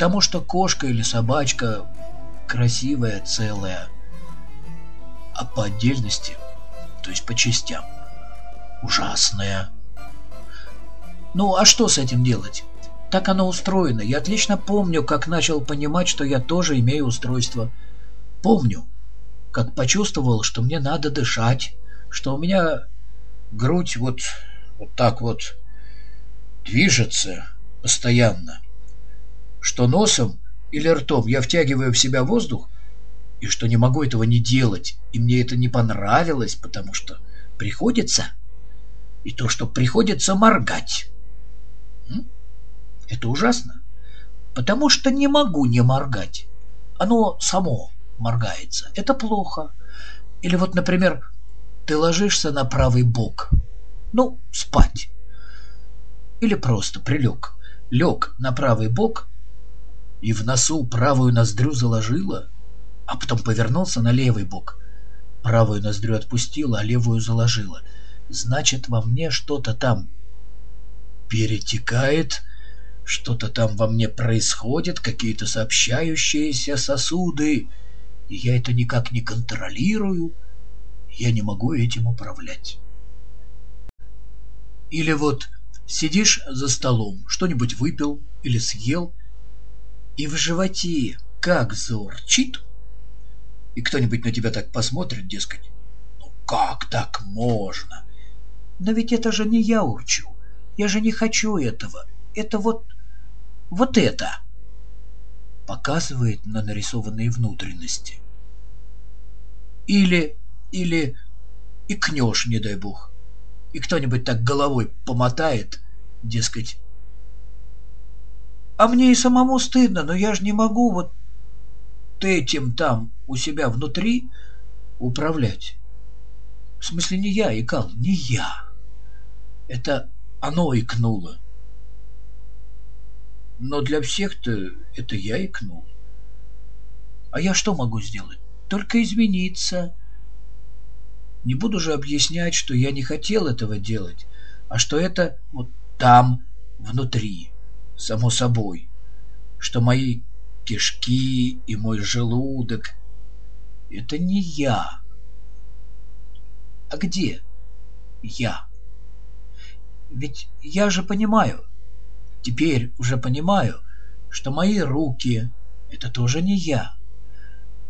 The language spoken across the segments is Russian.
потому что кошка или собачка красивая, целая, а по отдельности, то есть по частям, ужасная. Ну, а что с этим делать? Так оно устроено. Я отлично помню, как начал понимать, что я тоже имею устройство. Помню, как почувствовал, что мне надо дышать, что у меня грудь вот, вот так вот движется постоянно, что носом или ртом я втягиваю в себя воздух, и что не могу этого не делать, и мне это не понравилось, потому что приходится, и то, что приходится моргать. Это ужасно, потому что не могу не моргать. Оно само моргается. Это плохо. Или вот, например, ты ложишься на правый бок. Ну, спать. Или просто прилег. Лег на правый бок и в носу правую ноздрю заложила, а потом повернулся на левый бок. Правую ноздрю отпустила, а левую заложила. Значит, во мне что-то там перетекает, что-то там во мне происходит, какие-то сообщающиеся сосуды, и я это никак не контролирую, я не могу этим управлять. Или вот сидишь за столом, что-нибудь выпил или съел, и в животе как заурчит, и кто-нибудь на тебя так посмотрит, дескать, ну как так можно? Но ведь это же не я урчу, я же не хочу этого, это вот, вот это показывает на нарисованные внутренности. Или, или икнешь, не дай бог, и кто-нибудь так головой помотает, дескать, а мне и самому стыдно, но я же не могу вот этим там у себя внутри управлять. В смысле, не я икал, не я. Это оно икнуло. Но для всех-то это я икнул. А я что могу сделать? Только измениться. Не буду же объяснять, что я не хотел этого делать, а что это вот там, внутри само собой, что мои кишки и мой желудок — это не я. А где я? Ведь я же понимаю, теперь уже понимаю, что мои руки — это тоже не я.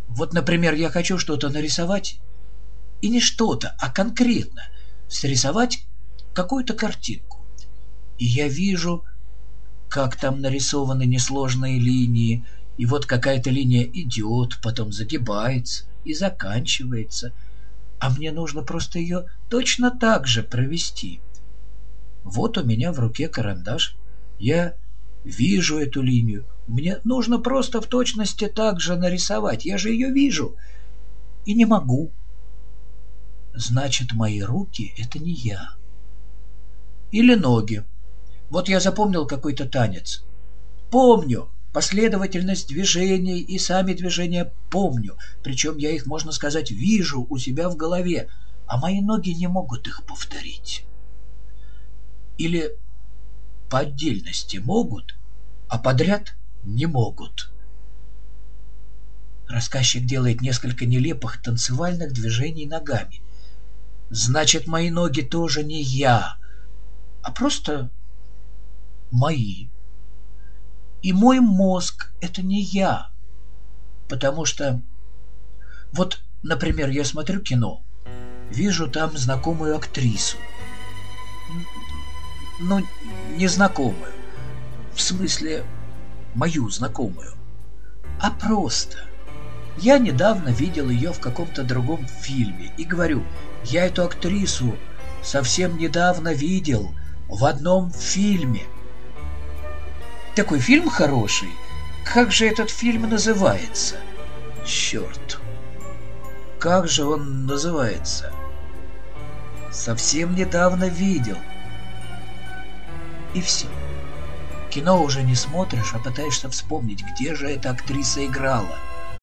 Вот, например, я хочу что-то нарисовать, и не что-то, а конкретно срисовать какую-то картинку. И я вижу, как там нарисованы несложные линии, и вот какая-то линия идет, потом загибается и заканчивается, а мне нужно просто ее точно так же провести. Вот у меня в руке карандаш, я вижу эту линию, мне нужно просто в точности так же нарисовать, я же ее вижу и не могу. Значит, мои руки — это не я. Или ноги. Вот я запомнил какой-то танец. Помню последовательность движений и сами движения помню, причем я их, можно сказать, вижу у себя в голове, а мои ноги не могут их повторить. Или по отдельности могут, а подряд не могут. Рассказчик делает несколько нелепых танцевальных движений ногами. Значит, мои ноги тоже не я, а просто мои. И мой мозг — это не я. Потому что... Вот, например, я смотрю кино, вижу там знакомую актрису. Ну, незнакомую. В смысле, мою знакомую. А просто. Я недавно видел ее в каком-то другом фильме и говорю, я эту актрису совсем недавно видел в одном фильме – такой фильм хороший. Как же этот фильм называется? Черт. Как же он называется? Совсем недавно видел. И все. Кино уже не смотришь, а пытаешься вспомнить, где же эта актриса играла –